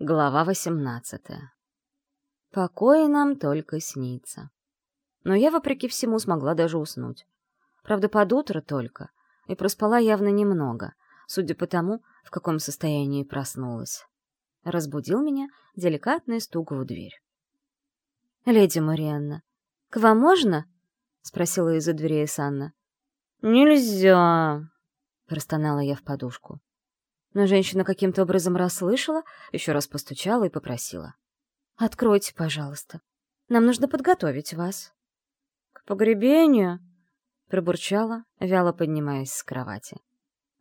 Глава восемнадцатая. Покой нам только снится. Но я, вопреки всему, смогла даже уснуть. Правда, под утро только, и проспала явно немного, судя по тому, в каком состоянии проснулась. Разбудил меня деликатный стук в дверь. «Леди Марианна, к вам можно?» — спросила из-за двери Санна. «Нельзя!» — простонала я в подушку. Но женщина каким-то образом расслышала, еще раз постучала и попросила. «Откройте, пожалуйста. Нам нужно подготовить вас». «К погребению?» — пробурчала, вяло поднимаясь с кровати.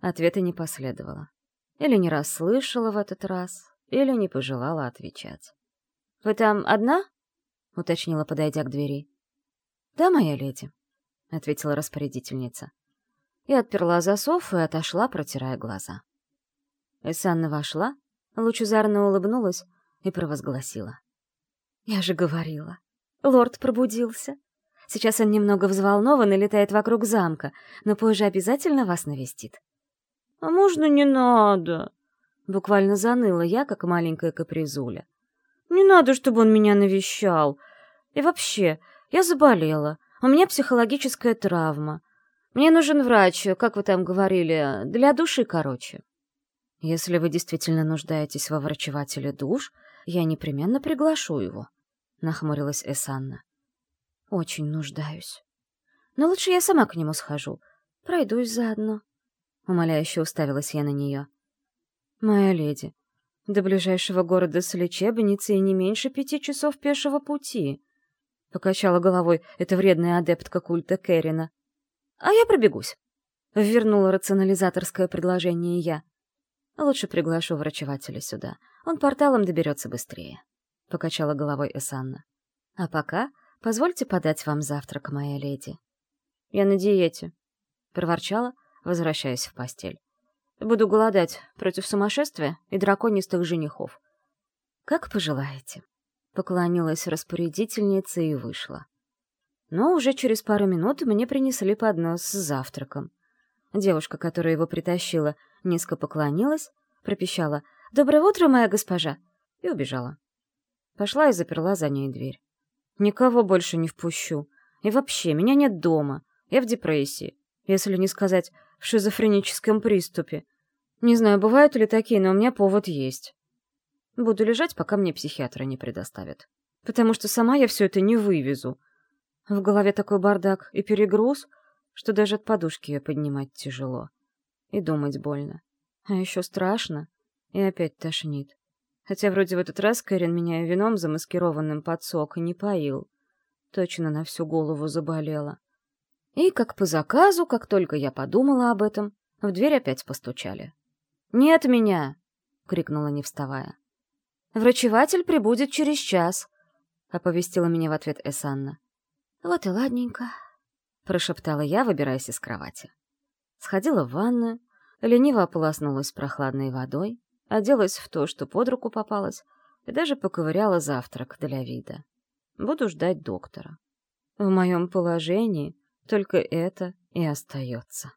Ответа не последовало. Или не расслышала в этот раз, или не пожелала отвечать. «Вы там одна?» — уточнила, подойдя к двери. «Да, моя леди», — ответила распорядительница. И отперла засов и отошла, протирая глаза. Эсанна вошла, лучезарно улыбнулась и провозгласила. «Я же говорила. Лорд пробудился. Сейчас он немного взволнован и летает вокруг замка, но позже обязательно вас навестит». «А можно не надо?» Буквально заныла я, как маленькая капризуля. «Не надо, чтобы он меня навещал. И вообще, я заболела. У меня психологическая травма. Мне нужен врач, как вы там говорили, для души, короче». Если вы действительно нуждаетесь во врачевателе душ, я непременно приглашу его, — нахмурилась Эсанна. Очень нуждаюсь. Но лучше я сама к нему схожу. Пройдусь заодно. Умоляюще уставилась я на нее. Моя леди, до ближайшего города с лечебницей не меньше пяти часов пешего пути. Покачала головой эта вредная адептка культа Керрина. А я пробегусь. Вернула рационализаторское предложение я. Лучше приглашу врачевателя сюда. Он порталом доберется быстрее. Покачала головой Эсанна. А пока позвольте подать вам завтрак, моя леди. Я на диете. Проворчала, возвращаясь в постель. Буду голодать против сумасшествия и драконистых женихов. Как пожелаете. Поклонилась распорядительница и вышла. Но уже через пару минут мне принесли поднос с завтраком. Девушка, которая его притащила, низко поклонилась, пропищала «Доброе утро, моя госпожа!» и убежала. Пошла и заперла за ней дверь. «Никого больше не впущу. И вообще, меня нет дома. Я в депрессии. Если не сказать, в шизофреническом приступе. Не знаю, бывают ли такие, но у меня повод есть. Буду лежать, пока мне психиатра не предоставят. Потому что сама я все это не вывезу. В голове такой бардак и перегруз, что даже от подушки ее поднимать тяжело. И думать больно. А еще страшно. И опять тошнит. Хотя вроде в этот раз Кэрин меня вином замаскированным под сок и не поил. Точно на всю голову заболела. И, как по заказу, как только я подумала об этом, в дверь опять постучали. «Нет меня!» — крикнула, не вставая. «Врачеватель прибудет через час», — оповестила меня в ответ Эсанна. «Вот и ладненько», — прошептала я, выбираясь из кровати. Сходила в ванную, лениво ополоснулась прохладной водой, оделась в то, что под руку попалось, и даже поковыряла завтрак для вида. Буду ждать доктора. В моем положении только это и остается.